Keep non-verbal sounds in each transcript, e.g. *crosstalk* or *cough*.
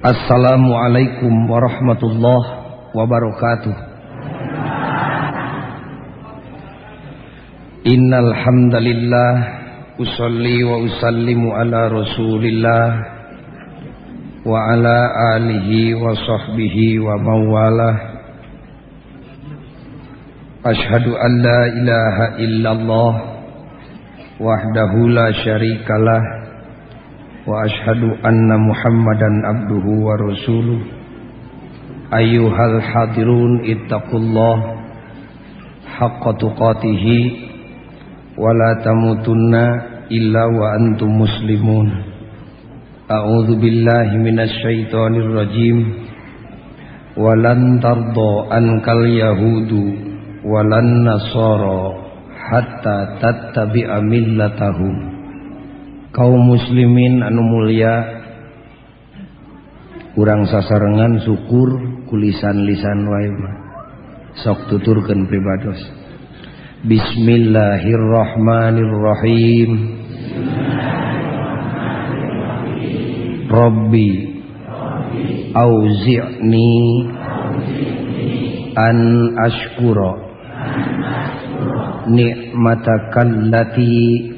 Assalamualaikum warahmatullahi wabarakatuh. Innal hamdalillah usolli wa usallimu ala Rasulillah wa ala alihi wa sahbihi wa mawalah. Ashhadu an la ilaha illallah wahdahu la syarikalah وأشهد أن محمدا عبده ورسوله. أيها الحاضرون اتقوا الله حق تقاته ولا تموتن إلا وأنتم مسلمون. أعوذ بالله من الشيطان الرجيم. ولن ترضى عنك اليهود ولا النصارى حتى تتبع ملتهم. Kaum muslimin anu mulia kurang sasarengan syukur kulisan lisan wae sok tuturkeun pribados. Bismillahirrahmanirrahim. Rabbi auzi'ni an ashkura ni'matakallati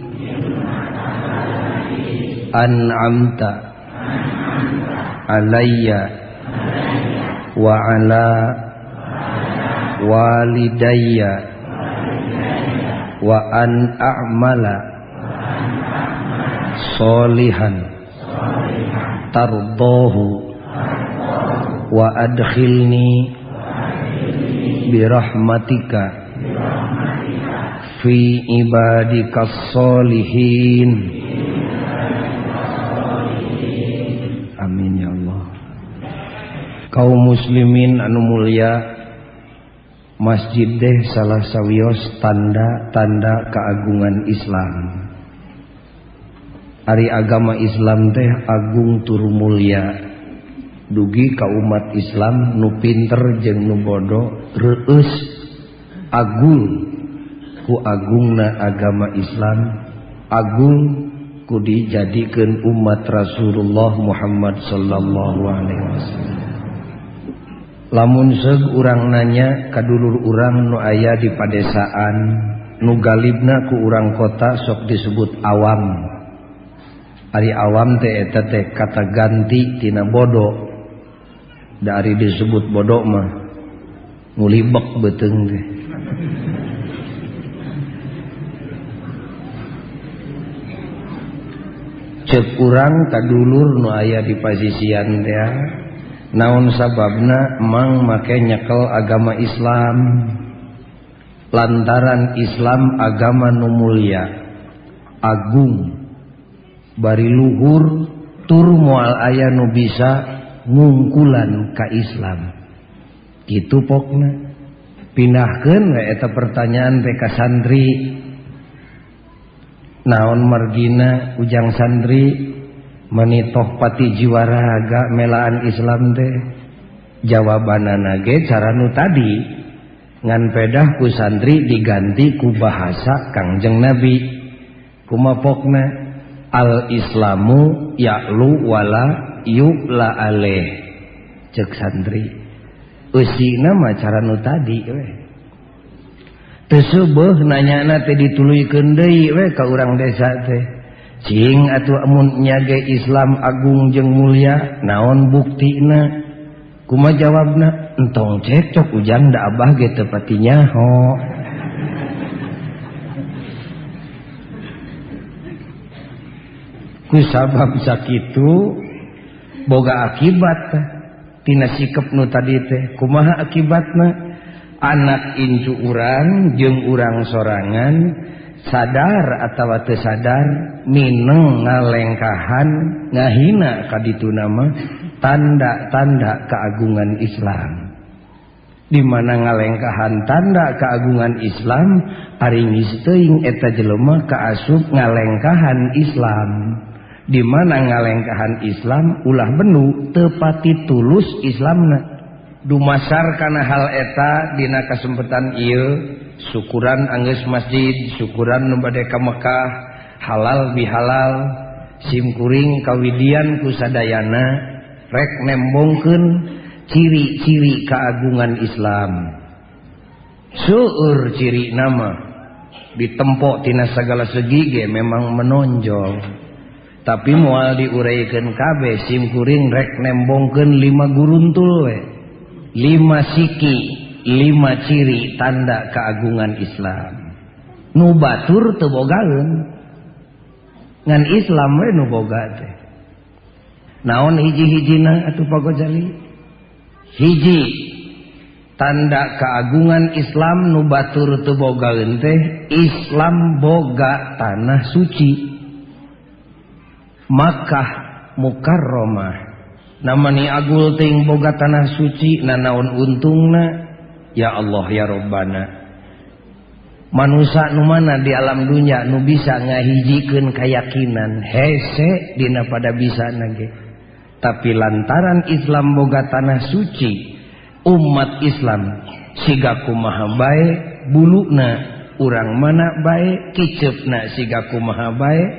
an'amta alayya wa ala walidayya wa an a'mala solihan tardahu wa adkhilni birahmatika fi ibadikas solihin kaum muslimin anu mulia masjid deh salah sawios tanda-tanda keagungan Islam. Ari agama Islam teh Agung turu mulia. Dugi ka umat Islam nu pinter jeng nubodo reus Agung ku Agungna agama Islam Agung ku dijadikan umat Rasulullah Muhammad Shallallahu Alaihi Wasallam. lamun seg urang nanya kadulur urang nu aya di padesaan nugalibna ku urang kota sok disebut awam. Ari awam teeta teh kata gantitina bodoh dari disebut bodoh mah ngulibek beteng deh cek urang kadulur nu aya di pasisian teh naon sababna emang make nyekel agama Islam? Lantaran Islam agama nu mulia Agung bari Luhur tur moal aya nu bisa ngungkulan ka Islam. Itu pokna. Pindahkeun we eta pertanyaan ka santri. Naon margina ujang santri? menitohpati jiwaraga melaan Islam teh. Jawaban nage cara nu tadi ngan pedah ku santri diganti ku bahasa Kangjeng Nabi. Kumapokna al Islamu yalu wala yu'la aleh. Cek santri usi nama cara nu tadi we. tesubuh nanya nate ditului kendai we ka orang desa teh. Cing atau amun nyage Islam Agung jeng mulia naon buktina kuma jawabna entong cekcok ujang da abah ge tepatinya nyaho ku sabab sakitu boga akibat tina sikap nu tadi teh kumaha akibatna? Anak incu urang jeung urang sorangan sadar atau sadar Mineng ngalengkahan ngahina kaditu nama tanda-tanda keagungan Islam. Dimana ngalengkahan tanda keagungan Islam ariing eta jelemah keasup ngalengkahan Islam. Dimana ngalengkahan Islam ulah benu tepati tulus Islam dumasar karena hal eta dina kesempatan il syukuran Anggus masjid syukuran nubadeka Mekkah halal bihalal simkuring kawidian kusadayana rek nembongken ciri-ciri keagungan Islam. Suur ciri nama ditempoktina segala segige memang menonjol. Tapi mual diuraikan KB simkuring rek nembongken lima guruntul 5 siki. lima ciri tanda keagungan Islam. Nubatur tebogaun ngan Islam we nuboga teh. Naon hiji-hijina atuh pagojali? Hiji tanda keagungan Islam nubatur tebogaun teh Islam boga tanah suci. Makkah mukarromah namani agul ting boga tanah suci na naon untungna ya Allah ya robbana manusia numana di alam dunya nu bisa ngahijikan keyakinan hese Dina pada bisa nage. Tapi lantaran Islam boga tanah suci umat Islam sigaku maha baik bulukna urang mana baik kicna sigaku maha baik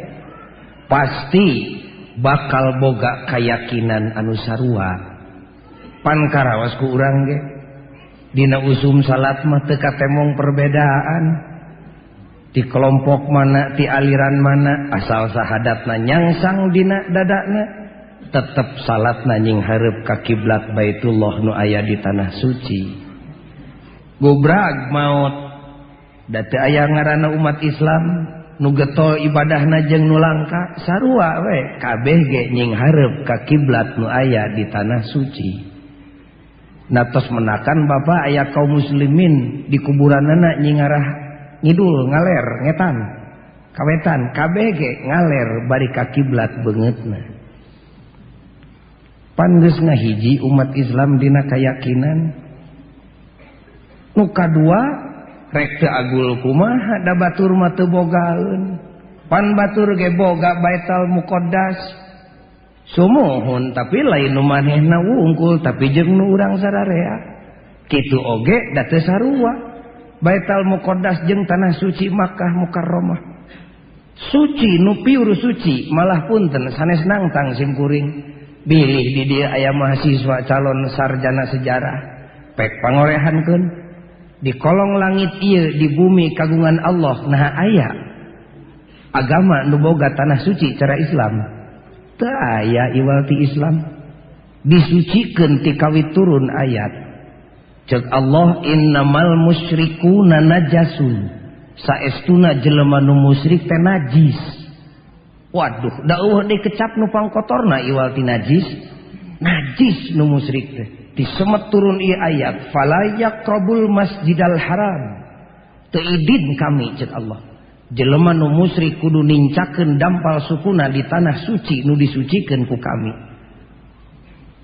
pasti bakal boga keyakinan anu sarua. Pankarawas urang ge. Dina usum salat mah teu temong perbedaan. Di kelompok mana, di aliran mana, asal sahadatna nyangsang dina dadana, tetap salat nanying hareup ka kiblat Baitullah nu aya di tanah suci. Gubrag maut da teu aya ngaranna umat Islam nu getol ibadahna jeung nu langka sarua we kabeh ge nying hareup ka kiblat nu aya di tanah suci. natos menakan Bapak ayah kaum muslimin di kuburan anak nyingarah ngidul ngaler ngetan kawetan KBG ngaler bari kiblat banget nah panges ngahiji umat Islam dina kayakakinan nuka dua rekte agul kumaha da batur mate bogaun pan batur ge boga baital mukodas sumohon tapi lain maneh na wungkul tapi jeng nu urang sararea. Kitu oge date sarua. Baital muqaddas jeung tanah suci Makkah Mukarramah. Suci nu piur suci malah punten sanes nangtang simkuring. Bilih di dia aya mahasiswa calon sarjana sejarah. Pek pangorehankeun. Di kolong langit ieu di bumi kagungan Allah nah aya. Agama nu boga tanah suci cara Islam. Aya iwalti Islam. Disucikan tikawit turun ayat. Cek Allah innamal musyriku najasun. Saestuna jelema nu musyrik teh najis. Waduh da eueuh deui kecap nu pangkotorna iwalti najis. Najis nu musyrik teh. Disemet turun ieu ayat fala yaqrabul masjidal haram. Teu idin kami cek Allah jelema nu musri kudu nincaken dampal sukuna di tanah suci nu disuciken ku kami.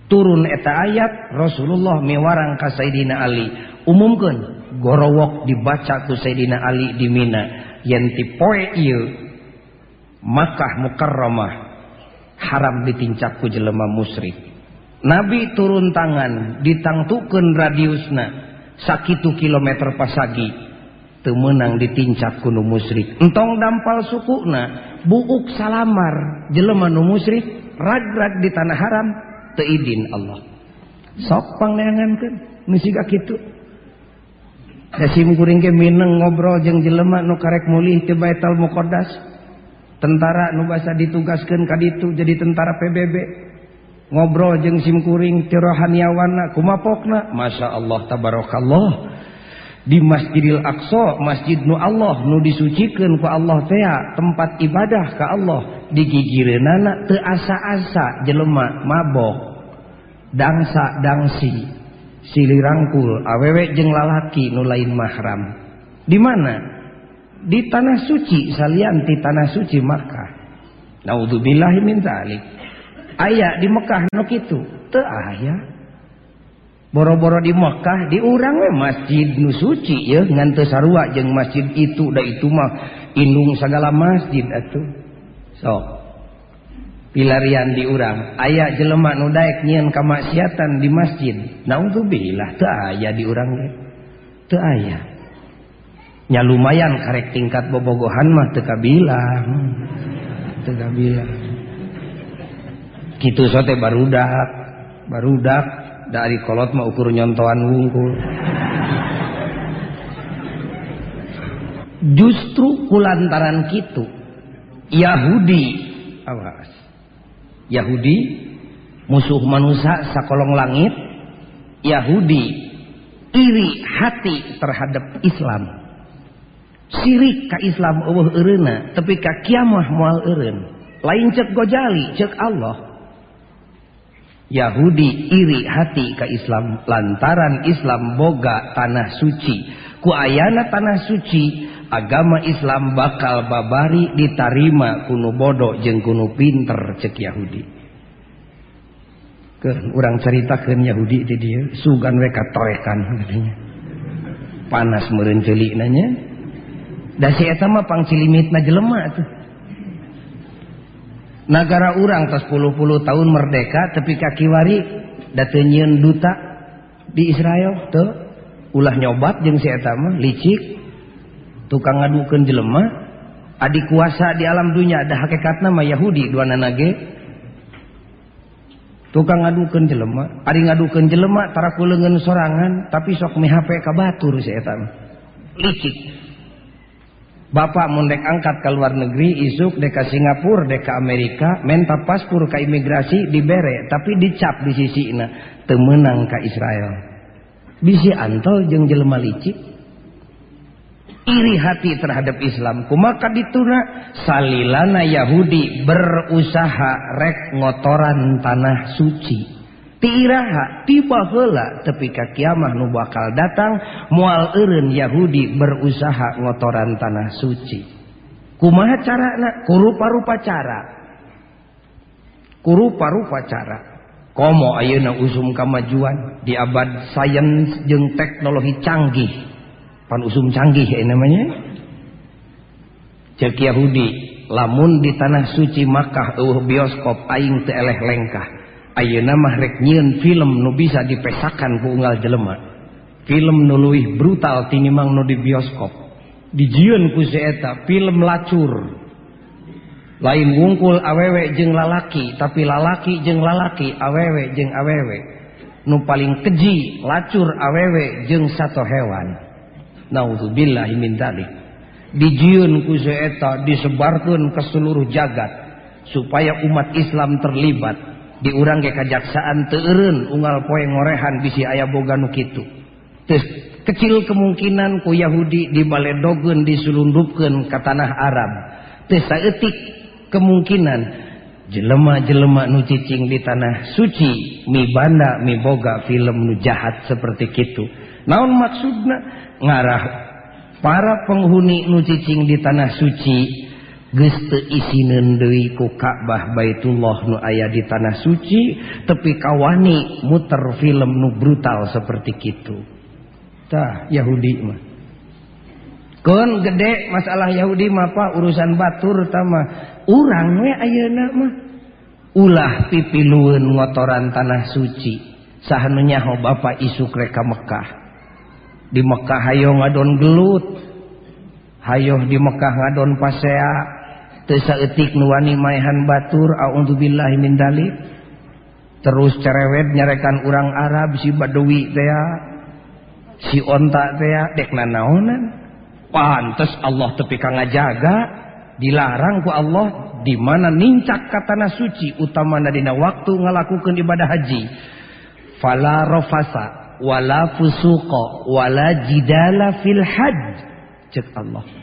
Turun eta ayat Rasulullah mewarang ka Sayyidina Ali. Umumkan gorowok dibaca ku Sayyidina Ali di Mina. Yen ti poe ieu Makkah Mukarramah haram ditincak ku jelema musyrik Nabi turun tangan ditangtukeun radiusna sakitu kilometer pasagi. temenang ditincap kuno musyrik. Entong dampal sukuna buuk salamar. Jeleman musyrik ragrag di tanah haram teidin Allah. Sok misiga kitu. Gitu simkuring ke Mineng ngobrol jeng jelema nu karek mulih ke Baital Muqdas tentara nu basa ditugaskan ka ditu jadi tentara PBB ngobrol jeng simkuring tirohaniawana kumapokna. Masya Allah tabarokallah di Masjidil Aqsa Masjid Nu Allah nu disucikan ke Allah tea tempat ibadah ke Allah. Digigireunana teu asa-asa jelema mabok dangsa dangsi silirangkul awewe jeung lalaki nu lain mahram. Di mana? Di tanah suci salian di tanah suci Makkah. Naudzubillahi min dzalik aya di Mekah nu kitu. Teu boro-boro di Mekkah diurang masjid Nu Suci ya ngante sarua jeung masjid itu da itu mah indung segala masjid atuh. Sok pilarian diurang aya jelema nu daek nyieun kamaksiatan di masjid. Naudzubillah teu aya diurang ge teu aya. Nya lumayan karek tingkat bobogohan mah teu kabilang. Teu kabilang. Kitu sote barudak barudak. Dari kolot mau ukur nyontoan wungkul. Justru kulantaran gitu Yahudi awas. Yahudi musuh manusia sakolong langit Yahudi iri hati terhadap Islam. Sirik ka Islam eueuh eureuna tapi ka kiamah moal eureun. Lain cek gojali cek Allah Yahudi iri hati ke Islam lantaran Islam boga tanah suci. Ku ayana tanah suci agama Islam bakal babari ditarima kuno bodoh jeng kuno pinter cek Yahudi. Ke orang ceritakan Yahudi di dia sugan weka torekan katanya. Panas merencelik nanya. Dah si etama pangcilimit na jelema tuh. negara urang tas puluh-puluh tahun merdeka tapi kakiwari datnyiun duta di Israel tuh ulah nyobat jeung siama licik tukang ngadukeun jelemah adik kuasa di alam dunia ada hakekat nama Yahudi dua nage tukang ngadukeun jelemah ari ngadukeun jelema tara kulengan sorangan tapi sok mi HP kabatur siama licik. Bapak mundek angkat ke luar negeri isuk deka Singapura deka Amerika menta paspor ke imigrasi dibere tapi dicap di sisi ina temenang ke Israel. Bisi antol jeng jelema licik. Iri hati terhadap Islam. Kumaka dituna salilana Yahudi berusaha rek ngotoran tanah suci tiraha tiba hela tepika kiamah nu bakal datang mual eureun Yahudi berusaha ngotoran tanah suci. Kumaha carana? Kurupa-rupa cara. Kurupa-rupa cara. Komo ayeuna usum kamajuan. Di abad sains jeung teknologi canggih. Pan usum canggih ya namanya. Cek Yahudi lamun di tanah suci Makkah eueuh bioskop aing teu eleh lengkah. Ayeuna mah rek nyieun film nu bisa dipesakan ku unggal jelema. Film nuluih brutal tinimang nu di bioskop. Dijieun ku si eta film lacur. Lain wungkul awewe jeung lalaki tapi lalaki jeung lalaki awewe jeung awewe. nu paling keji lacur awewe jeung satu hewan. Nauzubillahi min dzalik Dijieun ku seeta disebarkeun ke seluruh jagat supaya umat Islam terlibat. Diurang ke kajaksaan terun unggal poe ngorehan bisi ayah boga nu kitu. Terus kecil kemungkinan ku Yahudi dibaledogkeun disulundupkeun ke tanah Arab. Teu saeutik kemungkinan jelema-jelema nu cicing di tanah suci mi banda mi boga film nu jahat seperti kitu. Naon maksudna? Ngarah para penghuni nu cicing di tanah suci isinen deui ku Ka'bah Baitullah nu aya di tanah suci tepi kawani muter film nu brutal seperti kitu. Tah Yahudi mah. Kon gede masalah Yahudi mah apa urusan batur tama urang we ayeuna mah. Ulah pipilueun ngotoran tanah suci. Sahanu nyaho Bapak isuk reka Mekah. Di Mekah hayo ngadon gelut. Hayo di Mekah ngadon pasea etik nuwani mayhan batur audzubillah min dalik. Terus cerewet nyarekan orang Arab si Badowi tea si ontak tea dek naonan pantes Allah tepi kang ngajaga dilarang ku Allah di mana nincak ka tanah suci utama dina waktu ngalakukan ibadah haji. Fala rafasa wala fusuqa wala jidala fil hajj. Cek Allah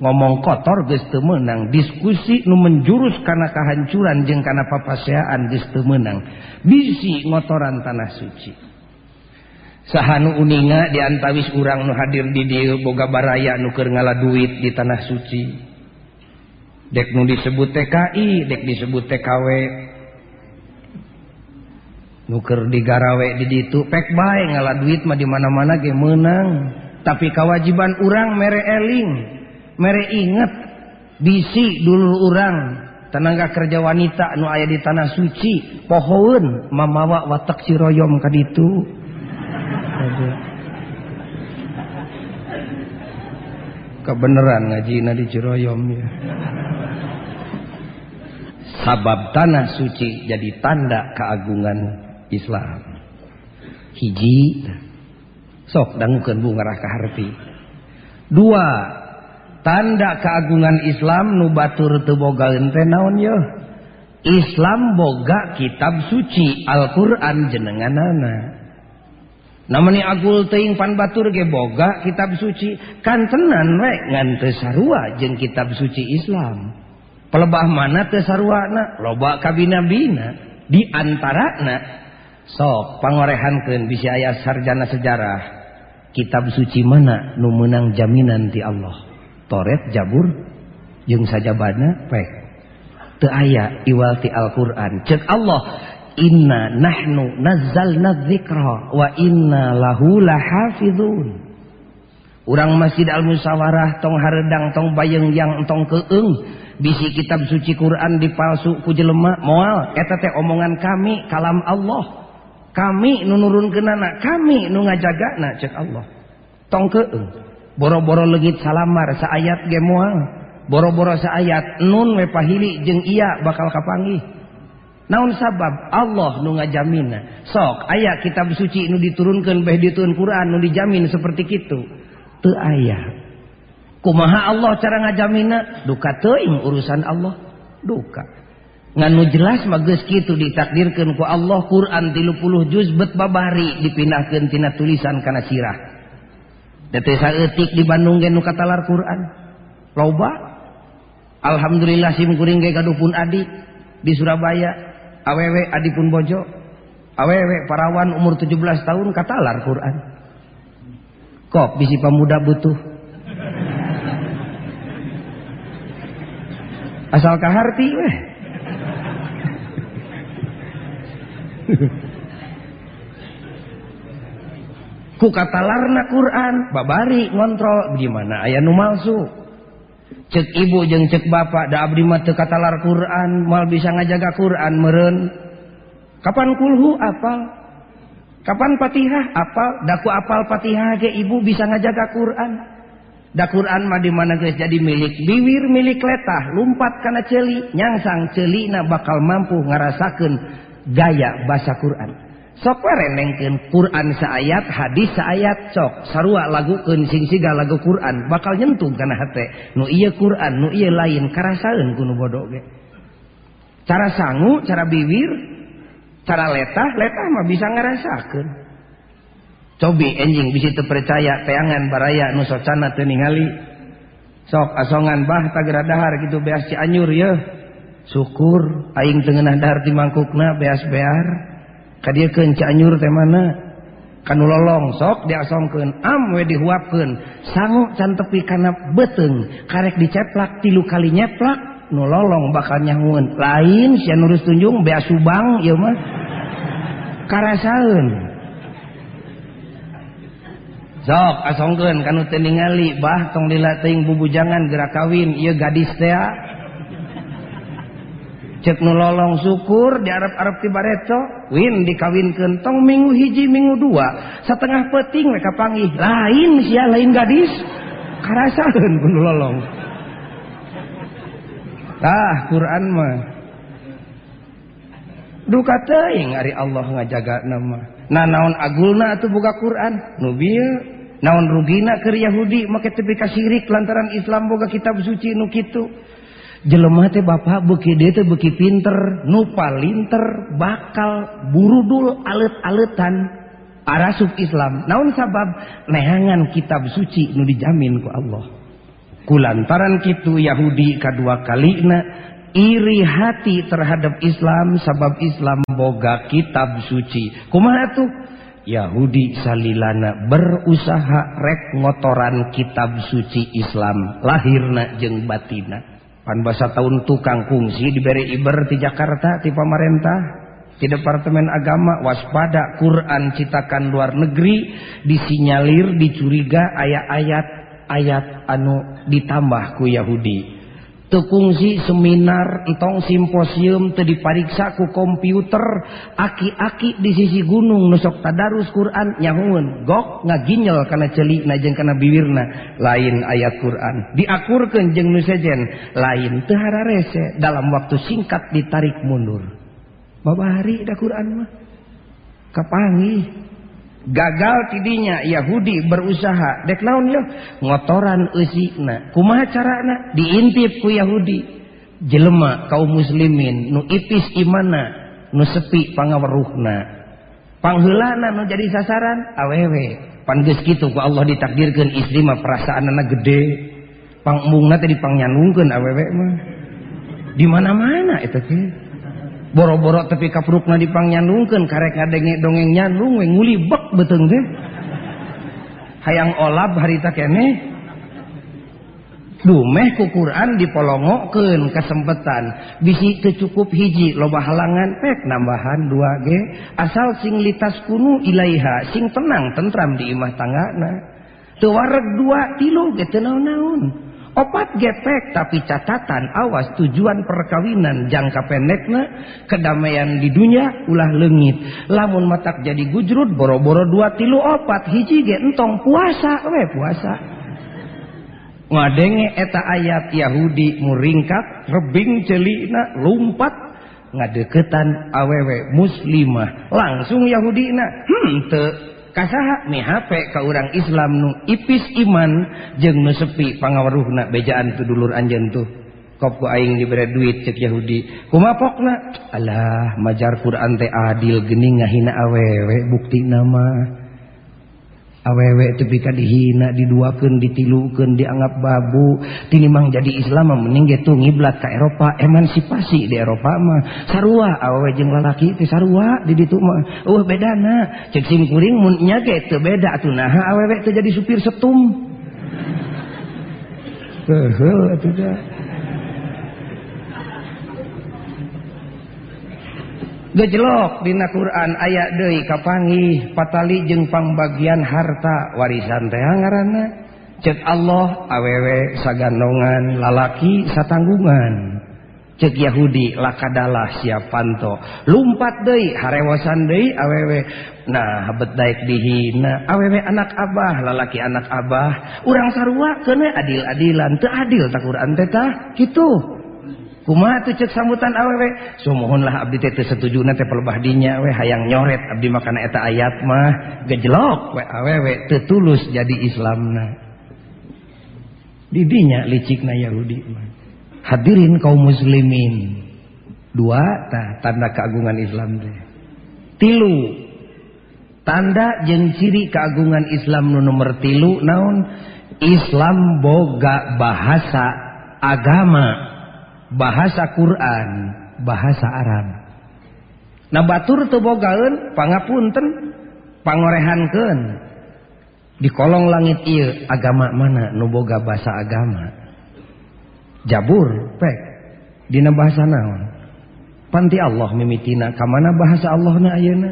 ngomong kotor geus teu meunang. Diskusi nu menjurus karena kehancuran jeng karena papaseaan geus teu meunang. Bisi ngotoran tanah suci. Sahanu uninga diantawis urang nu hadir di dia boga baraya nuker ngala duit di tanah suci. Dek nu disebut TKI dek disebut TKW nuker digarawe di ditu pek bae ngala duit mah di mana mana ge menang tapi kewajiban urang mere eling. mere inget bisi dulu orang tenaga kerja wanita nu aya di tanah suci pohon mamawa watak siroyom ka itu *laughs* kebenaran ngaji di Ciroyom ya. Sabab tanah suci jadi tanda keagungan Islam. Hiji sok dangukeun bunga ka Harfi. dua tanda keagungan Islam nubatur teboga ente naon yo? Islam boga kitab suci Alquran jenengan nana namanya Agul teing pan batur ge boga kitab suci kan tenan we ngan sarua jeung kitab suci Islam. Pelebah mana teu sarua loba kabina-bina di antarana. Sok pangorehankeun bisi aya sarjana sejarah kitab suci mana nu menang jaminan ti Allah. toret jabur jeung sajabana pek teu aya iwalti Al-Qur'an cek Allah inna nahnu nazzalna dzikra wa inna lahu lahafizun. Urang Masjid Al-Musawarah tong haredang tong bayeng yang tong keeng bisi kitab suci Quran dipalsu ku jelema moal eta teh omongan kami kalam Allah. Kami nunurunkeunana kami nu ngajagana cek Allah. Tong keeng boro-boro legit salamar saayat ge mual boro-boro saayat nun we pahili jeung iya bakal kapanggih. Naon sabab? Allah nu ngajamina sok aya kitab suci nu diturunkeun beh diturun Quran nu dijamin seperti kitu. Teu aya. Kumaha Allah cara ngajamina duka teing urusan Allah. Duka. Nganu jelas mah geus kitu ditakdirkeun ku Allah Quran 30 juz bet babari dipindahkeun tina tulisan kana sirah. Detesa etik di Bandung ge nu katalar Quran. Loba. Alhamdulillah sim kuring ge kadupun adi di Surabaya. Awewe adi pun bojo. Awewe parawan umur 17 tahun katalar Quran. Kok bisi pemuda butuh? Asal kaharti weh *laughs* ku kata larna Quran babari ngontrol. Gimana? Ayah nu malsu. Cek ibu jeng cek bapak da abdi mah teu katalar Quran mal bisa ngajaga Quran meren kapan kulhu? Apal. Kapan Fatihah? Apal. Daku apal Fatihah ge ibu bisa ngajaga Quran. Da Quran mah di mana geus jadi milik biwir milik letah. Lumpat kana ceuli nyangsang ceulina bakal mampu ngarasakeun gaya basa Quran. sorenengken Quran saayat hadis ayat sok sarua lagu kencingsiga lagu Quran bakal nyentuh karena nu iya Quran nu iya lain karasaun gunung bodoh cara sanggu cara biwir cara letah letah mah bisa ngarasakeun. Cobi enjing bisa terpercaya teangan baraya nusocana teningali sok asongan bah tagra dahar gitu beas cianyur ya syukur aing tengenah dahar di mangkukna beas bear kadiekeun Cianjur teh mana? Kanu lolong sok diasongkeun, amwe dihuapkeun, sangu can tepi kana beuteung, karek diceplak tilu kali nyeplak, nu lolong bakal nyangueun. Lain sia nurus tunjung bea subang ieu mah. Karasaeun. Sok asongkeun kanu teu ningali bah tong dilatih bubujangan gerak kawin ieu gadis teh. Ah. cek nulolong syukur di Arab tibareto Win dikawin kentong minggu hiji minggu dua setengah peting mereka panggih lain sia lain gadis karasaun lolong. Tah Quran mah. Duka teing ari Allah ngajaga nama. Nah naon agulna atau buka Quran? Nubil naon rugina ke Yahudi make tepi kasirik lantaran Islam boga kitab suci nu kitu. jelema teh bapak beki dia teh beki pinter nupa linter bakal burudul alet-aletan arasuk Islam. Naon sabab? Nehangan kitab suci nu dijamin ku Allah. Kulantaran kitu Yahudi kadua kalina iri hati terhadap Islam sabab Islam boga kitab suci. Kumaha tuh? Yahudi salilana berusaha rek ngotoran kitab suci Islam. Lahirna jeng batina. Pan basa tahun tukang kungsi diberi iber di Jakarta di pemerintah di Departemen Agama waspada Quran citakan luar negeri disinyalir dicuriga ayat-ayat ayat anu ditambah ku Yahudi tekungsi seminar entong simposium te dipariksa ku komputer. Aki-aki di sisi gunung nusok tadarus Quran nyaun gok ngaginyel karena celik najeng karena biwirna lain ayat Quran. Diakurkeun jeung nu sejen. Lain tehara rese dalam waktu singkat ditarik mundur. Bapak hari Quran mah. Kapangi? gagal tidinya Yahudi berusaha. Dek naon yo ngotoran eusina. Kumaha carana? Diintip ku Yahudi. Jelema kaum muslimin nu ipis imana nu sepi pangaweruhna pangheulana nu jadi sasaran? Awewe pan geus kitu ku Allah ditakdirkeun istri mah perasaanna gede. Pangmungna teh dipangnyandungkeun awewe mah. Di mana-mana eta teh. boro-boro tapi kaprukna dipang nyandungkeun karek ngadenge dongeng nyandung we ngulibek beteung teh hayang olab harita keneh dumeh ku Quran dipolongokeun kesempatan bisi kecukup hiji loba halangan pek nambahan 2 ge, asal sing litas kunu ilaiha sing tenang tentram di imah tanggana teu wareg dua tilu ge teu naon-naon. Opat gepek tapi catatan awas tujuan perkawinan jangka pendekna kedamaian di dunia ulah lengit. Lamun matak jadi gujrut boro-boro dua tilu opat hiji ge entong puasa we puasa. Ngadenge eta ayat Yahudi muringkat rebing celina lumpat ngadeketan awewe muslimah. Langsung Yahudina hmm te kasaha HP ka urang Islam nu ipis iman jeng nu sepi pangawaruhna bejaan tu dulur anjen tuh kopku aing diberi duit cek Yahudi. Kumapokna? Alah majar Quran teh adil geni ngahina awewe bukti nama. awewek tepika dihina diduakeun ditilukan dianggap babu. Tinimang jadi Islam meninggi tuh ngiblat ke Eropa. Emansipasi di Eropa mah. Sarua awewe jeng lalaki itu sarua di ditu mah. Uh bedana. Cek simkuring munnya ke itu beda tuh. Nah awewek itu jadi supir setum. Hehehe, itu Gejelok Dina Quran aya deui kapangi patali jeung pangbagian harta warisan tehangarana cek Allah awewe sagandongan lalaki satanggungan. Cek Yahudi lakadalah siapanto. Lumpat deui harewasan deui awewe. Nah habet daek dihina. Awewe anak Abah lalaki anak Abah. Urang sarua kene adil-adilan. Teu adil tak Quran tetah kitu. kuma tuh cek sambutan awewe sumuhunlah abdi teh teu setuju teh pelebah dinya we. Hayang nyoret abdi makan eta ayat mah gejlok we awewe teu tulus jadi islamna didinya licikna yahudi mah. Hadirin kaum muslimin. Dua ta, tanda keagungan islam teh. Tilu tanda jeung ciri keagungan islam nu nomor tilu naon? Islam boga bahasa agama. bahasa Quran bahasa Arab. Nah batur tebogaun pangapunten pangorehankeun. Di kolong langit iya agama mana nuboga bahasa agama? Jabur pek. Dina bahasa naon? Panti Allah mimitina kamana bahasa Allah na ayeuna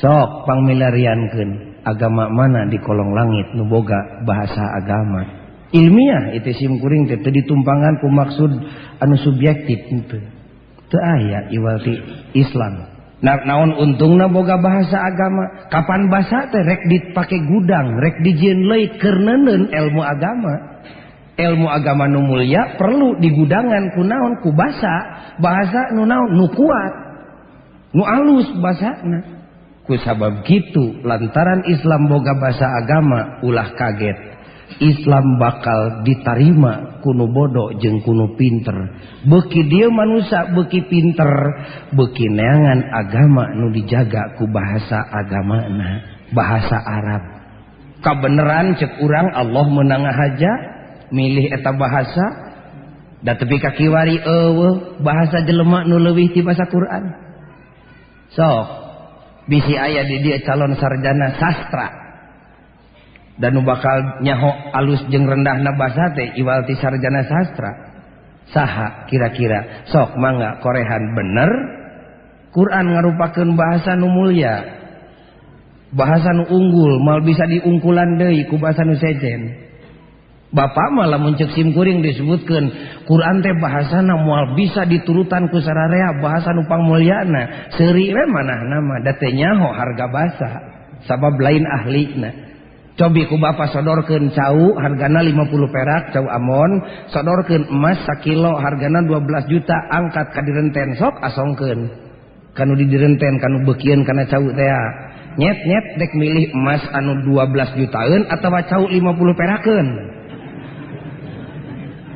sok pangmilariankeun agama mana di kolong langit nuboga bahasa agama? ilmiah itu simkuring itu ditumpangan ku maksud anu subjektif itu itu aya iwalti Islam. Nah, naon untungna boga bahasa agama? Kapan bahasa teh? Rek dipake gudang rek dijieun leuit keur ilmu agama. Ilmu agama nu mulia perlu digudangan ku naon? Ku bahasa bahasa nu naon? Nu kuat nu alus bahasana. Ku sabab gitu lantaran Islam boga bahasa agama ulah kaget. Islam bakal diterima kuno bodoh jeung kuno pinter. Beki dia manusia beki pinter beki neangan agama nu dijaga ku bahasa agama na bahasa Arab. Kabeneran cek urang Allah menang haja milih eta bahasa dan tepi kakiwari ewe bahasa jelemak nu lebih ti bahasa Quran. Sok bisi ayah di dia calon sarjana sastra. dan bakal nyaho alus jeung rendah nabasate iwalti sarjana sastra. Saha kira-kira. Sok mangga korehan bener. Quran ngarupakeun bahasa nu mulya bahasa nu unggul mal bisa diungkulan deui ku bahasa nu sejen Bapak malah muncul sim kuring disebutkan Quran teh bahasa mual bisa diturutan ku sararea bahasa nupang mulyana seri we manah nama datenya ho harga bahasa sabab lain ahli nah cobi ku Bapak sodorkeun cau hargana 50 perak cau Amon. Sodorkeun emas sakilo hargana 12 juta angkat ka direnten sok asongken kanu didirenten kanu bekian karena cau tea nyet nyet dek milih emas anu 12 jutaan atau cau 50 peraken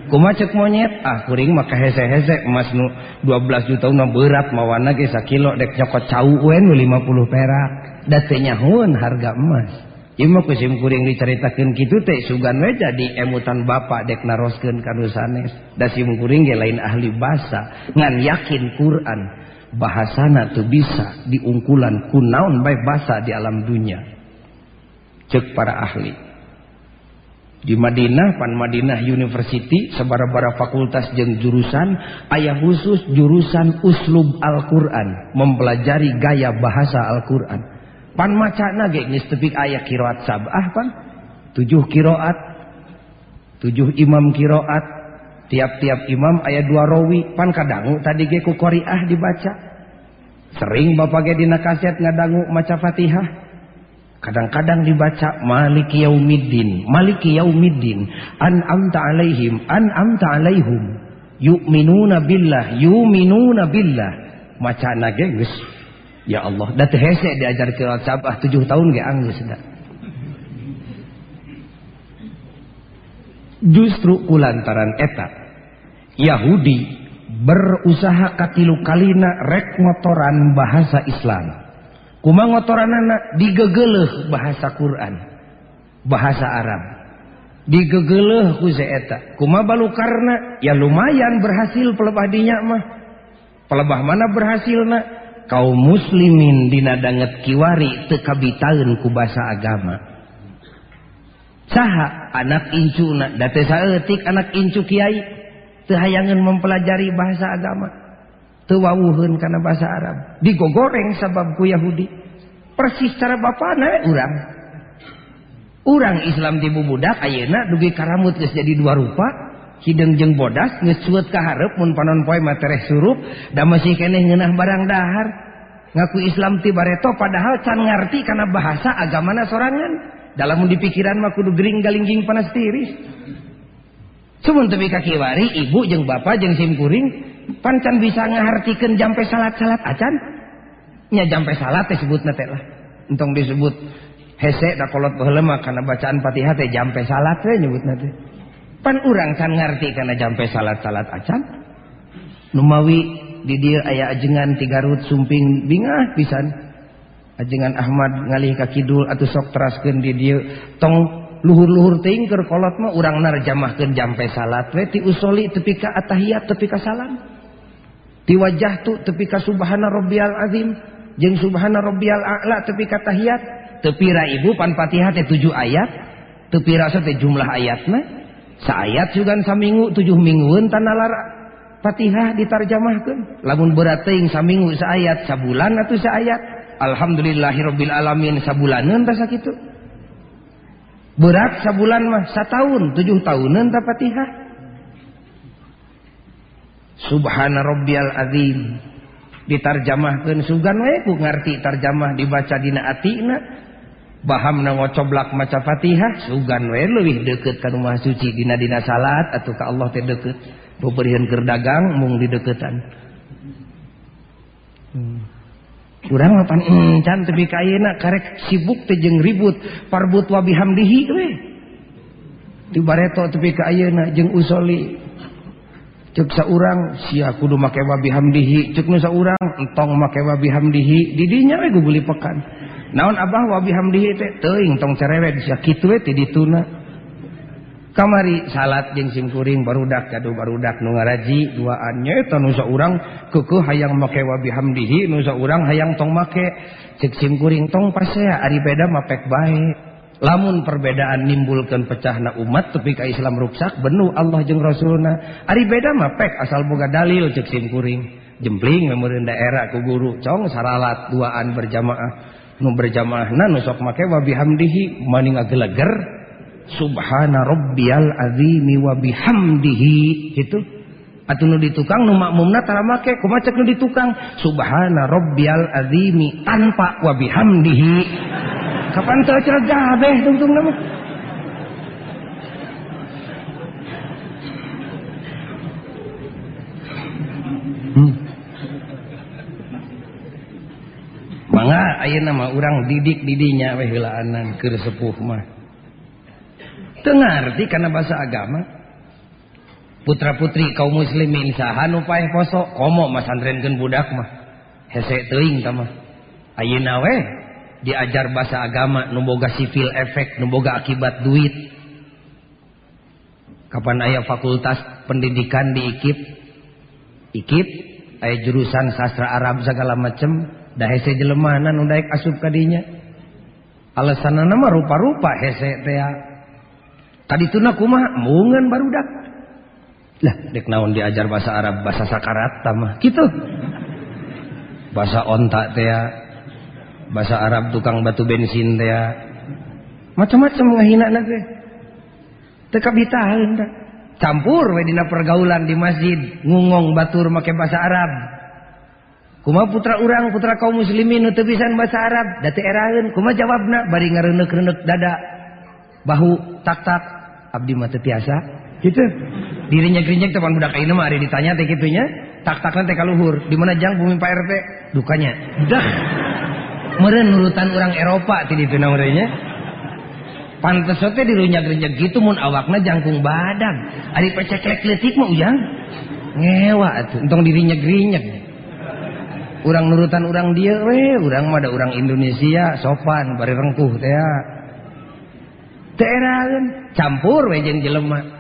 kumacek monyet? Ah kuring maka hese hese emas nu 12 juta nu berat mawana ge sakilo dek nyokot cau wen 50 perak. Datenya hun harga emas. Ima kusim kuring diceritakan gitu teh sugan we jadi emutan bapak dek naroskeun kanu sanes da kuring ge lain ahli bahasa. Ngan yakin Quran bahasana tuh bisa diungkulan kunaun baik bahasa di alam dunia cek para ahli. Di Madinah pan Madinah University sebara-bara fakultas jeng jurusan ayah khusus jurusan uslub Al-Quran mempelajari gaya bahasa Al-Quran pan macana ge geus tepik aya qiraat sabah pan. Tujuh qiraat tujuh imam qiraat tiap-tiap imam aya dua rawi. Pan kadangu tadi ge ku qariah dibaca. Sering bapak ge dina kaset ngadangu maca Fatihah. Kadang-kadang dibaca maliki yaumiddin maliki yaumiddin an amta alaihim an amta alaihum yu'minuna billah yu'minuna billah. Macana ge geus Ya Allah, dat hese diajar kirat sabah tujuh tahun ge anggus da. Justru kulantaran eta Yahudi berusaha katilu kalina rek ngotoran bahasa Islam. Kuma ngotoranana digegeleh bahasa Quran, bahasa Arab. Digegeleh ku eta. Kuma balukarna ya lumayan berhasil pelebah dinya mah. Pelebah mana berhasilna? kaum muslimin dinadanget kiwari tekabitaun ku basa agama. Saha anak incu na date saeutik anak incu kiai teu hayangeun mempelajari bahasa agama. Teu wawuheun kana bahasa Arab. Digogoreng sabab ku Yahudi. Persis cara bapana urang. Urang Islam di bubudak ayeuna dugi karamut geus jadi dua rupa. hidung jeng bodas ngesuet ka harap mun panon poe matereh surup da masih keneh ngenah barang dahar. Ngaku Islam ti bareto padahal can ngerti karena bahasa agamana sorangan. Dalam di pikiran mah kudu gering galingging panas tiris. Cuman tepi kaki wari ibu jeng bapak jeng sim kuring pancan bisa ngehartikan jampe salat-salat acan? Nya jampe salat teh sebut nate lah. Entong disebut hese da kolot baheula karena bacaan Fatihah teh jampe salat we nyebut nate pan urang kan ngerti karena jampe salat-salat acan? Numawi di dia aya ajengan ti Garut sumping bingah pisan. Ajengan Ahmad ngalih ka kidul atau sok teraskeun di dieu tong luhur-luhur teuing keur kolot mah urang narjamahkeun jampe salat we ti usoli tepi ka atahiyat tepi ka salam. Ti wajah tu tepi ka subhana rabbiyal azim. Jeung subhana rabbiyal a'la tepi ka tahiyat tepi ra ibu pan Fatihah teh 7 ayat. Tepi rasa teh jumlah ayatna. saayat juga saminggu tujuh mingguan tanah lara Fatihah ditarjamahkan lamun berating saminggu saayat sabulan atau saayat. Alhamdulillahirabbil alamin sabulanan tak gitu berat sabulan mah setahun tujuh tahunan tak Fatihah Subhana rabbiyal azim. Ditarjamahkan sugan we ku ngarti tarjamah dibaca dina atina. paham na ngocoblak maca Fatihah? Sugan we leuwih deket ka rumah suci dinadina salat atau ke Allah teh deket pemberian gerdagang mung di deketan hmm. kurang mapan encan hmm, ka ayeuna karek sibuk teh jeung ribut. Parbut wa bihamdihi we. Di bareto tepi ka ayeuna jeung usoli. Cek saurang sia kudu make wa bihamdihi cek nu saurang entong make wa bihamdihi didinya we gubuli pekan. naon Abah wabihamdi teuing tong cerewet dituna. Kamari salat jeng simkuring barudak jauh barudak nu ngaraji duaannya nyaeta nusa urang kuku hayang make wabihamdihi nusa urang hayang tong make. Cek simkuring tong pasea ari beda mapek baik lamun perbedaan nimbulkan pecahna umat tapi ka Islam ruksak benuh Allah jeung Rasulna ari beda mapek asal boga dalil cek simkuring jempling memerin daerah ku guru cong saralat duaan berjamaah. Nu berjamaah na nu sok make wa bihamdihi maning ageleger subhana rabbiyal azimi wa bihamdihi gitu. Atuh nu ditukang nu makmumna tara make. Kumaha nu ditukang. Subhana rabbiyal azimi tanpa wa bihamdihi kapan teu cenah gabeh tungtung nama? Hmm. manga ayeuna nama orang didik didinya heulaanan keur sepuh mah. Tengarti karena bahasa agama. Putra-putri kaum muslimin saha nu paeh poso, komo mas santrenkeun budak mah. Hese teing tamah ayeuna we diajar bahasa agama numboga sivil efek numboga akibat duit. Kapan ayah fakultas pendidikan di IKIP? IKIP ayah jurusan sastra Arab segala macam jelemanan udah asup kadinya alasan nama rupa-rupa tadi kumaha akumahngan barudak lah dek naon diajar bahasa Arab bahasa sakarat tamah gitu bahasa ontak tea bahasa Arab tukang batu bensin tea. Macam-macam menghina tekabita campur Wedina pergaulan di masjid ngungong batur make bahasa Arab. kuma putra urang putra kaum muslimin nutupisan bahasa Arab dati eraeun kuma jawabna bari ngareuneukeuk dada. Bahu tak tak. Abdi mah teu tiasa. Gitu. Dirinya gerinjek teman budak ayeuna mah ari ditanya teh kitunya tak takna teh kaluhur. Di mana jang bumi Pak RT dukanya. Dah. Meureun nurutan urang Eropa ti ditu namanya pantes teh dirunya-dirunya gitu mun awakna jangkung badan. Ari peceklek leutik mah ujang. Ngewa atuh. Entong dirinya-dirinya urang nurutan urang dia we mah da urang Indonesia sopan bari rengkuh teh daerah campur we jeung jelema.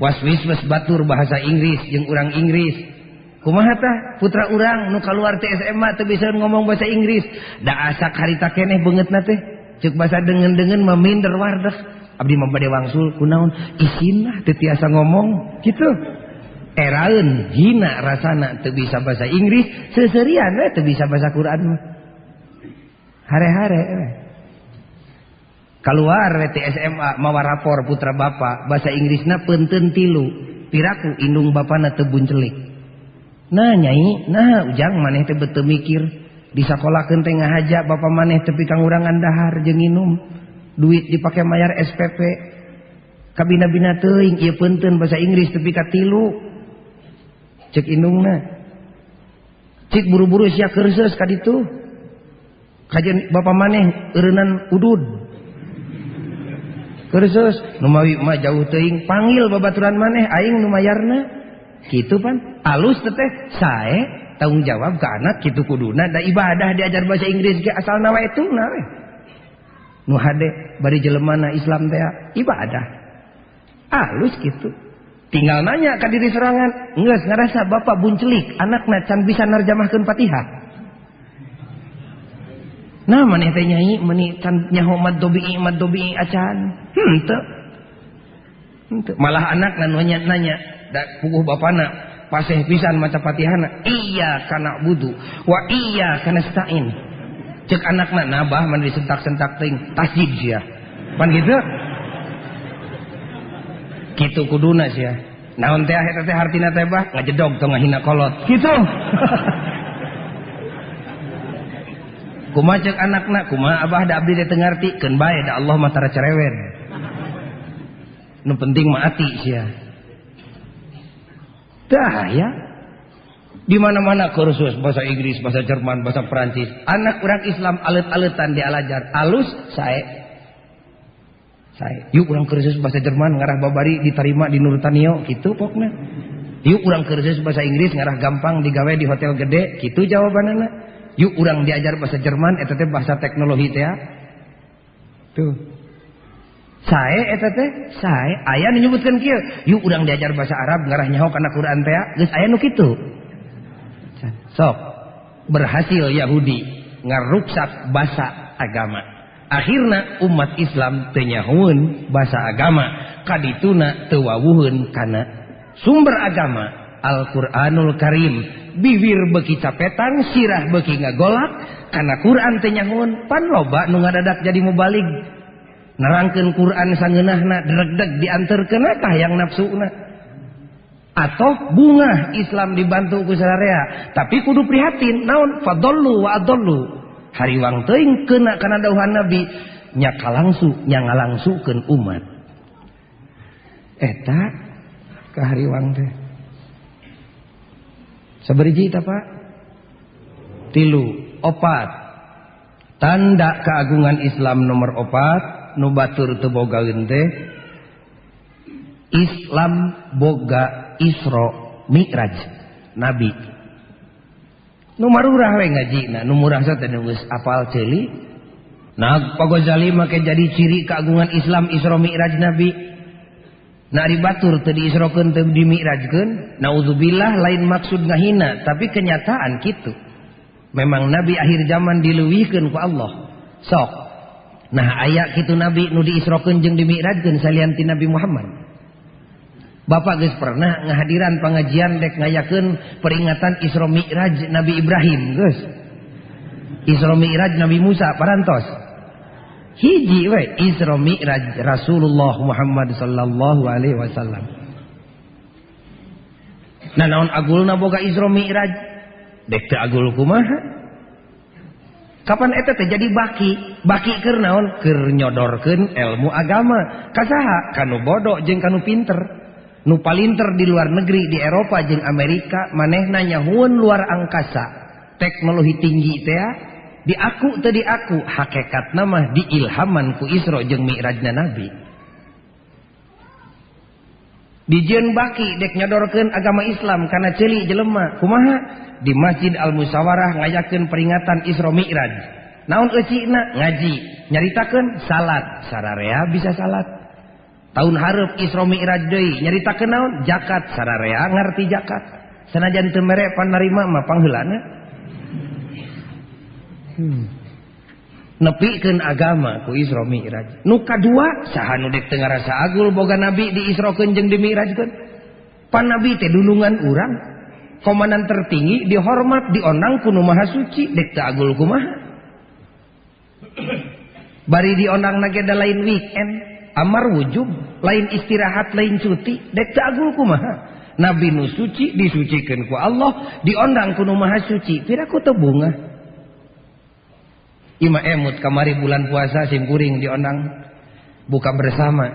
Waswis was batur bahasa Inggris jeung urang Inggris. Kumaha tah putra urang nu kaluar teh SMA teu bisa ngomong bahasa Inggris. Da asa harita keneh beungeutna teh. Cek bahasa dengen-dengen maminder wardah abdi mah bade wangsul kunaon? Isinah teu tiasa ngomong gitu. eraun hina rasana teu bisa bahasa Inggris seserian we teu bisa bahasa Quran hare-hare keluar we SMA mawa rapor putra bapak bahasa Inggrisna penten tilu. Piraku indung bapana teu buncelik nah nyai nah ujang maneh teh betul mikir di sekolah kenteng ngahaja bapak maneh tepi kangurangan dahar jeung nginum duit dipakai mayar SPP kabina bina teuing ieu penten bahasa Inggris tepi ka tilu. cek indungna cek buru-buru si kerses ka itu kajian Bapak maneh urenan udud. Kerses numawi mah jauh teing panggil babaturan maneh aing numayarna gitu pan alus teteh sae tanggung jawab ke anak gitu kuduna da ibadah diajar bahasa Inggris ke asal nawa itu nawe nu hade bari jelemana Islam teh ibadah. Alus gitu tinggal nanya ke diri serangan nges ngerasa bapak buncelik anakna can bisa nerjamahkan Fatihah? Nah maneh teh nyai meni can nyaho mad dobi mad dobi acan. Henteu malah anak nanya nanya da puguh bapana paseh pisan maca Fatihahna? Iya kana budu wa iya kana stain. Cek anakna nabah man disentak-sentak teuing tasjid sia. Pan gitu kitu kuduna sia naon teh eta teh hartina teh bah ngajedog tong ngahina kolot gitu *laughs* kumaha cek anakna kumaha abah da abdi teu ngarti keun bae da Allah mah tara cerewet nu penting mah ati sia Dahaya. Di mana-mana kursus bahasa Inggris, bahasa Jerman, bahasa Perancis. Anak orang Islam alet-aletan dialajar. Alus saya. Yuk orang kursus bahasa Jerman ngarah babari diterima di Nurtanio gitu pokoknya. Yuk orang kursus bahasa Inggris ngarah gampang digawe di hotel gede gitu jawabannya. Yuk orang diajar bahasa Jerman eta bahasa teknologi teh. Ya. Tuh saya eta teh saya ayah menyebutkan kia yuk udang diajar bahasa Arab ngarah nyaho karena Quran teh geus aya nu kitu sok berhasil Yahudi ngaruksak bahasa agama akhirnya umat Islam tenyahun bahasa agama. Kadituna tewawuhun karena sumber agama Alquranul Karim. Bibir beki capetan sirah beki ngagolak karena Quran tenyahun pan loba nu ngadadak jadi mubalik. Nerangkan Quran sangenahna deg-deg diantar kenatah yang nafsu na atau bunga Islam dibantu ku syariah tapi kudu prihatin naon? Fadlu wa adallu. Hariwang teuing kena kana dawuhan Nabi nya kalangsu nya ngalangsukeun umat. Eta ka hariwang teh. Sabariji eta Pak? Tilu opat. Tanda keagungan Islam nomor opat nubatur teboga gente Islam boga Isra Mi'raj Nabi numarurah we ngaji nah nu murah teh geus apal ceuli nah pagozali make jadi ciri keagungan Islam Isra Mi'raj Nabi. Nah di batur teu diisrokeun teu dimi'rajkeun naudzubillah lain maksud ngahina tapi kenyataan gitu memang Nabi akhir zaman diluwihkeun ku Allah. Sok. Nah aya kitu Nabi nu diisrokeun jeung dimi'rajkeun salian ti Nabi Muhammad. Bapak guys pernah ngahadiran pengajian dek ngayakeun peringatan Isra Mi'raj Nabi Ibrahim guys. Isra Mi'raj Nabi Musa parantos. Hiji we Isra Mi'raj Rasulullah Muhammad sallallahu alaihi wasallam. Nah naon agulna boga Isra Mi'raj? Dek teu agul kumaha? Kapan eta teh jadi baki, baki keur naon? Keur nyodorkeun ilmu agama. Kasaha kanu bodoh jeung kanu pinter. nupalinter di luar negeri di Eropa jeung Amerika maneh nanya huun luar angkasa. Teknologi tinggi tea ah. diaku tadi aku hakekat nama diilhaman ku Isra jeung Mi'rajna Nabi. Dijen baki dek nyadorkan agama Islam karena celi jelema kumaha? Di Masjid Al-Musawarah ngayakeun peringatan Isra Mi'raj. Naon eucina ngaji. Nyaritakeun salat. Sararea bisa salat. tahun Harp deui nyarita kenaun jakat. Sararea ngerti jakat. Sanajan temerek panarima mah pangheulana. Hmm. nepikeun agama ku Isra Mi'raj. Nu kadua saha nu dek teu ngarasa agul boga nabi diisrokeun jeung di Mi'rajkeun pan nabi teh dulungan urang. Komandan tertinggi dihormat dionang ku nu maha suci dek teu agul kumaha bari dionang nage da lain weekend. Amar wujud lain istirahat lain cuti dek agul kumaha? Nabi Nu suci disucikanku Allah diondang ku nu Maha suci. Piraku tebunga Ima emut kamari bulan puasa simkuring diondang. Buka bersama.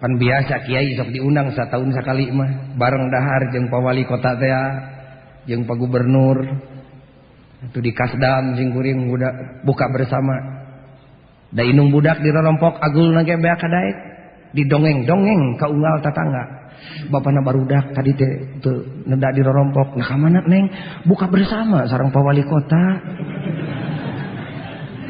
Pan biasa kiai sok diundang setahun sekali mah. Bareng dahar jeng pawali kota tea jeng pak gubernur. Itu di kasdam singkuring buka bersama. Dainung budak dirorompok agul nage beak kadaek didongeng-dongeng ka unggal tatangga. Bapana barudak tadi teh teu neda dirorompok. Nah ka mana Neng? Buka bersama sareng pawali Kota.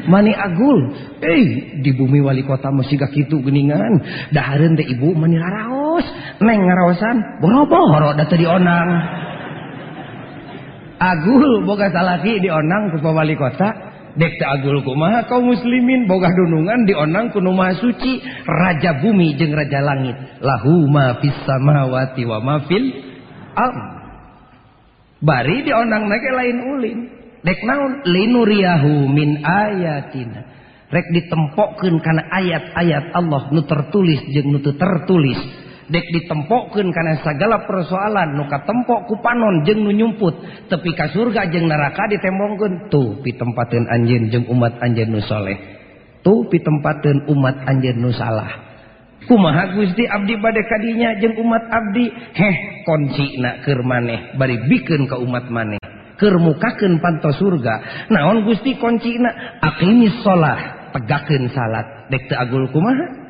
Mani agul, eh di bumi wali kota masih gak gitu geningan. Dahareun teh ibu mani raraos, neng ngaraosan, boro-boro da teu dionang. Agul boga salaki dionang ke Pak Wali Kota, dek agul kumaha kaum muslimin? Boga dunungan dionang kuno maha suci. Raja bumi jeng raja langit. Lahu ma fis samawati wa ma fil am. Bari dionang nake lain ulin. Dek naon? Linuriyahu min ayatina. Rek ditempokkeun kana ayat-ayat Allah nu tertulis jeung nu tertulis dek ditempokkeun karena segala persoalan. Nuka tempok ku panon jeng nunyumput tepi ka surga jeng neraka ditembongkeun. Tuh pitempatin anjin jeng umat anjin nusholeh tuh pitempatin umat anjin nusalah kumaha Gusti Abdi bade kadinya jeng umat Abdi. Heh kunci nak keur maneh. Bari bikin ke umat maneh. Keur mukakeun panto surga. Naon Gusti konci nak aqimis shalah tegakeun salat. Dek teu agul kumaha?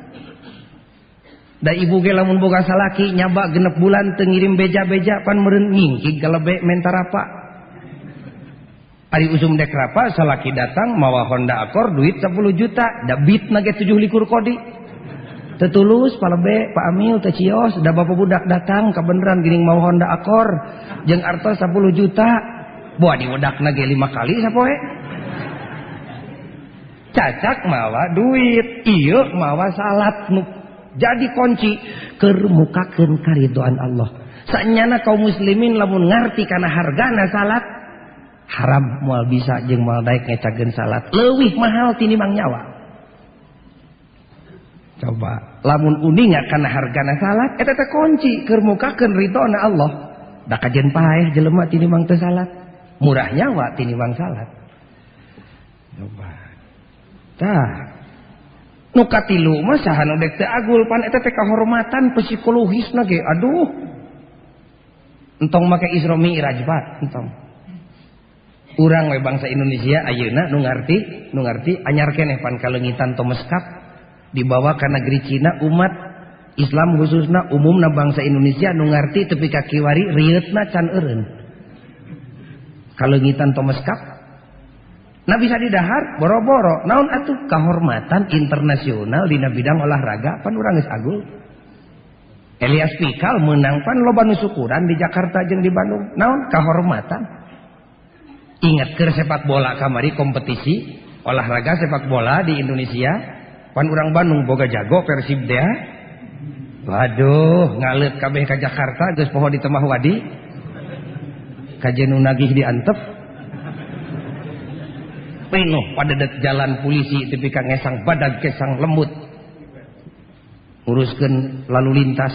Da ibu ge lamun boga salaki nyaba genep bulan teu ngirim beja-beja pan meureun ngingkig galebe mentarapa. Ari usum dek rapa salaki datang mawa Honda Accord duit 10 juta, da bit nage 7 likur kodi. Tetulus palebe Pak Amil teh cios, da bapa budak datang kabeneran geuning mawa Honda Accord jeung artos 10 juta. Buah diwedak nage 5 kali sapoe. Cacak mawa duit, iya mawa salat nu jadi kunci kermukakan karidoan Allah. Sanyana kaum muslimin lamun ngerti karena hargana salat haram. Mual bisa jeng mual daik ngecagen salat. Lebih mahal tinimang nyawa. Coba lamun uninga karena hargana salat eta teh kunci kermukakan ridona Allah. Da kajen paeh jelema tinimang teu salat. Murah nyawa tinimang salat. Coba. Tah nukatilu masahan dek teh agul pan eta teh kahormatan psikologis nage aduh. Entong make Isra Mi'raj bat entong. Urang we bangsa Indonesia ayeuna nu ngarti nu ngarti anyar keneh pan kalengitan Thomas Cup dibawa ka negeri Cina umat Islam khususna umumna bangsa Indonesia nu ngarti tepi ka kiwari rieutna can eureun. Kalengitan Thomas Cup Nah bisa didahar? Boro-boro. Naon atuh? Kehormatan internasional dina bidang olahraga pan urang agul. Elias Pikal menang pan loba nu syukuran di Jakarta jeung di Bandung. Naon? Kehormatan. Ingat ke sepak bola kamari kompetisi olahraga sepak bola di Indonesia? Pan urang Bandung boga jago Persib dea waduh ngalet kabeh ka Jakarta geus poho di temah wadi nagih diantep penuh pada jalan polisi tapi kang ngesang badag kesang lembut. Uruskan lalu lintas.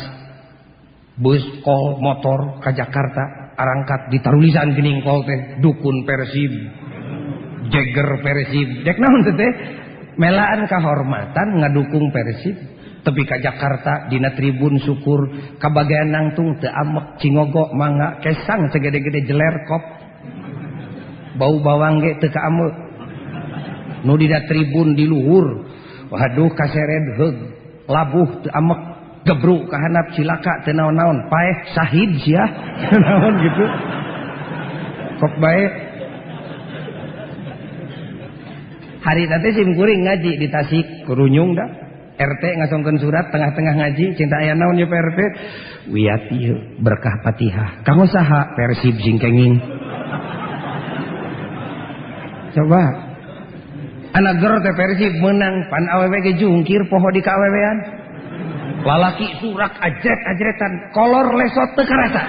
Bus kol motor ke Jakarta arangkat ditarulisan gening kol teh dukun persib jeger persib. Dek naon teh melaan kehormatan ngadukung persib. Tapi ke Jakarta dina tribun syukur kebagian nangtung teu amek cingogo mangga kesang segede-gede jeler kop. Bau bawang ge teu kaamek nu dina tribun di luhur. Waduh kaseret heug labuh amek. Gebruk kahanap cilaka teu naon-naon. Paeh sahid sia *laughs* naon gitu. Kok bae? Hari tadi sim kuring ngaji di Tasik. Kurunyung dah. RT ngasongkeun surat tengah-tengah ngaji. Cinta aya naon ya PRT wiat ieu berkah Fatihah kamu saha Persib jingkenging coba anak ger teh Persib menang. Pan awewe ge jungkir poho di kawewean lalaki surak ajret ajretan kolor lesot teu karasa.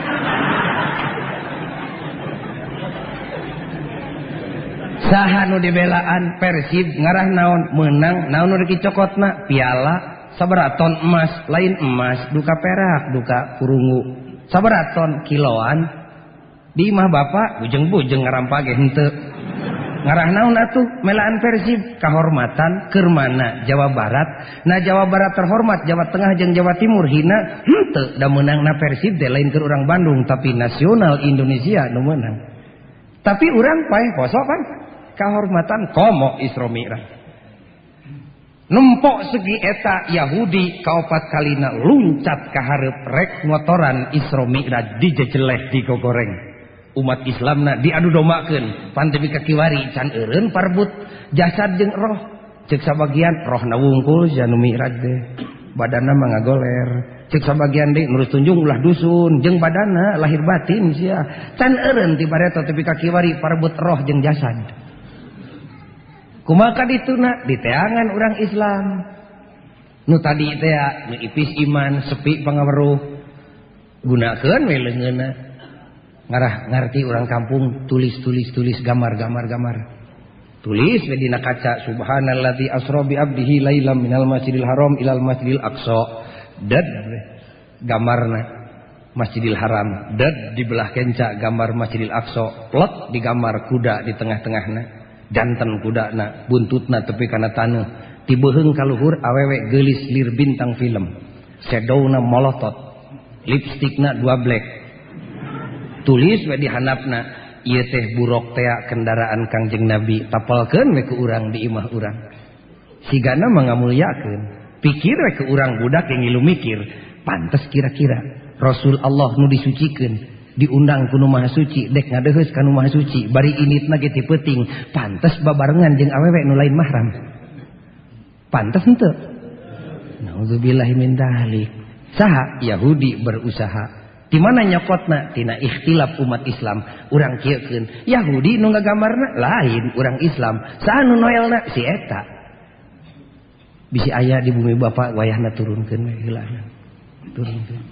Saha nu dibelaan Persib ngarah naon menang naon nu dikicokotna? Piala sabaraton emas lain emas duka perak duka kurungu. Sabaraton kiloan. Di imah bapak bujeng-bujeng ngarampage henteu. Ngarah naon atuh? Melaan Persib. Kehormatan kermana Jawa Barat. Nah Jawa Barat terhormat Jawa Tengah jeung Jawa Timur hina henteu da na Persib teh lain ke Bandung tapi nasional Indonesia nu menang tapi orang pae poso kan kehormatan komo Isra Mi'raj. Nempok segi eta Yahudi kaopat kalina luncat ka hareup rek motoran Isra Mi'raj dijejeleh digogoreng umat Islam na diadu domaken pandemi kakiwari can eren parbut jasad jeng roh. Ceksa bagian roh na wungkul Janumira de badana mangagoler ceksa bagian dek nurus tunjung ulah dusun. Jeng badana lahir batin sia. Can eren tibareta tepi kakiwari parbut roh jeng jasad. Kumaka dituna diteangan orang Islam. Nu tadi teh nu ipis iman sepi pangaweruh. Gunakeun we leungeunna. Ngarah ngerti orang kampung tulis tulis tulis gambar gambar gambar. Tulis medina kaca subhanalladzi asra bi abdihi lailam minal masjidil haram ilal masjidil aqsa. Dad gambarna Masjidil Haram. Dad di belah kenca gambar Masjidil Aqsa. Plot digambar kuda di tengah-tengahna. Jantan kudana buntutna tepi kana taneuh tibeheung kaluhur awewe gelis lir bintang film. Shadowna molotot. Lipstikna dua black tulis we dihanapna ieu teh burok tea kendaraan Kangjeng Nabi tapalkeun we ke urang di imah urang. Sigana mangamulyakeun pikir we ke urang budak yang ngilu mikir pantes kira-kira Rasul Allah nu disucikeun diundang kuno Maha Suci dek ngadeheus ka Maha Suci bari initna ge teu penting pantes babarengan jeung awewe nu lain mahram. Pantes henteu. Naudzubillahi min dzalik saha yahudi berusaha. Di mana nyokotna? Tina ikhtilaf umat Islam. Orang kieukeun Yahudi nu ngagamarna lain orang Islam. Saha nu noelna si eta. Bisi aya di bumi bapak wayahna turunkeun heulana turunkeun.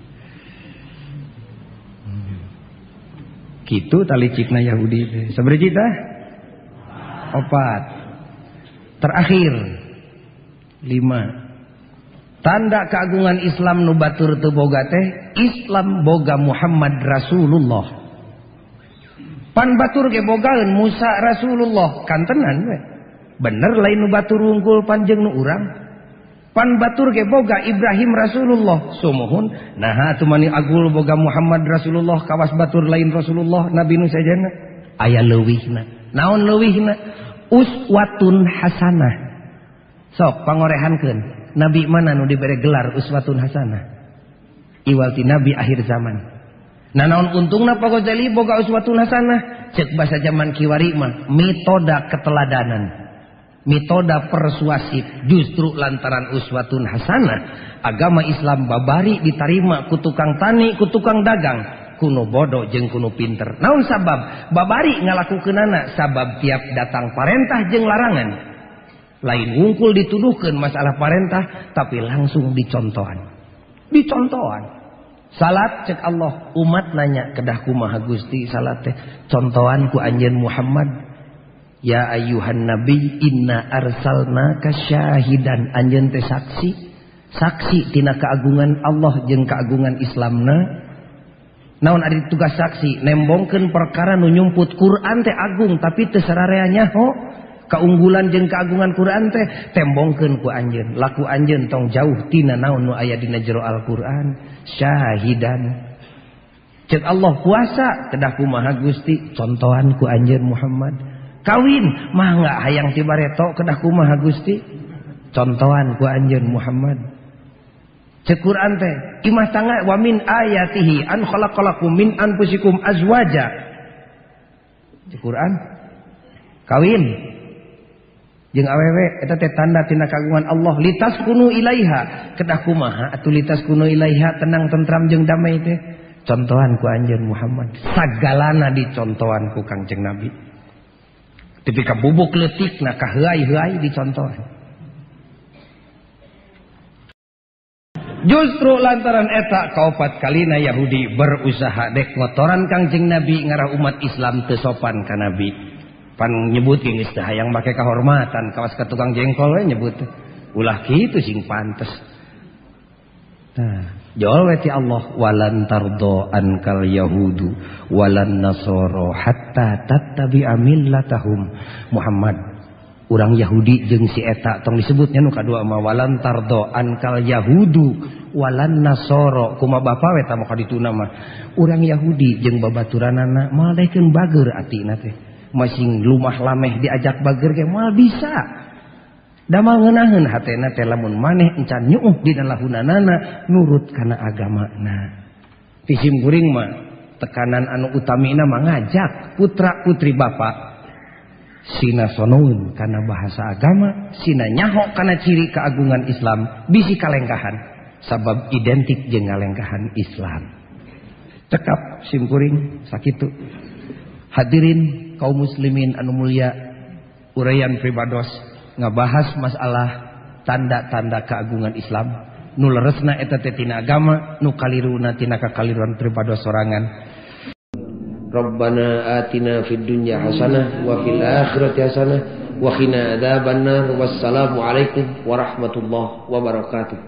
Kitu tali cikna Yahudi sabari kita. Opat. Terakhir. Lima tanda keagungan Islam nubatur teboga teh Islam boga Muhammad Rasulullah. Pan batur ke bogaun Musa Rasulullah kantenan we. Bener lain nubatur unggul panjang nu urang. Pan batur ke boga Ibrahim Rasulullah sumuhun nah tumani agul boga Muhammad Rasulullah kawas batur lain Rasulullah Nabi nu sajana. Aya leuwihna naon leuwihna? Uswatun hasanah. Sok pangorehankeun. Nabi mana nu diberi gelar uswatun hasanah? Iwalti nabi akhir zaman. Nah naon untungna Pak Ghazali boga uswatun hasanah? Cek bahasa zaman kiwari mah metoda keteladanan. Metoda persuasif justru lantaran uswatun hasanah. Agama Islam babari diterima ku tukang tani ku tukang dagang. Kuno bodoh jeng kuno pinter. Naun sabab? Babari ngalakukeunana sabab tiap datang parentah jeng larangan lain ngungkul dituduhkan masalah parentah tapi langsung dicontohan. Dicontohan. Salat cek Allah umat nanya kedahku maha Gusti salat teh contohanku anjen Muhammad ya ayuhan nabi inna arsalna kasyahidan anjen teh saksi. Saksi tina keagungan Allah jeung keagungan Islamna. Naon ada tugas saksi? Nembongkan perkara nu nyumput Quran teh agung tapi terserarenya ho keunggulan jeng keagungan Quran teh tembongkan ku anjen laku anjen tong jauh tina naon nu ayat dina jero Al-Quran? Syahidan. Cek Allah puasa kedah kumaha Gusti contohan ku anjen Muhammad. Kawin mah nggak hayang tibareto kedah kumaha Gusti. Contohan ku anjen Muhammad. Quran teh imah tangga wa min ayatihi an khalaqalakum min anfusikum azwaja. Quran kawin jeung awewe eta teh tanda tina kagungan Allah. Litas kunu ilaiha. Kedah kumaha atuh litas kunu ilaiha? Tenang tentram jeung damai teh. Contohan ku anjeun Muhammad. Sagalana dicontohan ku Kangjeng Nabi. Tapi ka bubuk leutik na ka heuai-heuai dicontohan. Justru lantaran etak kaupat kalina Yahudi berusaha dek ngotoran kangjeng Nabi ngarah umat Islam tesopan ka Nabi pan nyebut geus teh hayang make kahormatan kawas ka tukang jengkol we nyebut ulah kitu sing pantes. Nah jawab ti Allah walan tardo ankal yahudu walan nasoro hatta tattabi'a millatahum. Muhammad orang Yahudi jeng si tong disebutnya nu kadua ma walan tardo ankal Yahudu walan nasoro. Kuma bapa weta maka dituna mah. Orang Yahudi jeng babaturanana mal daekeun bager atina teh masing lumah lameh diajak bager ge mal bisa damal ngeunaheun hatena teh lamun maneh encan nyuuh dina lahunanana nurut kana agamana pisim kuring mah tekanan anu utamina mah ngajak putra putri bapak Sina sonoun karena bahasa agama, Sina nyaho karena ciri keagungan Islam, bisi kalengkahan, sabab identik jeung ngalengkahan Islam. Cekap simkuring sakitu. Hadirin kaum muslimin anu mulia urayan pribados ngabahas masalah tanda-tanda keagungan Islam. Nu leresna eta teh tina agama nu kaliruna tina kakaliruan pribados sorangan. Rabbana atina fid dunya hasanah wa fil akhirati hasanah wa qina adzabannar wassalamu alaikum warahmatullahi wabarakatuh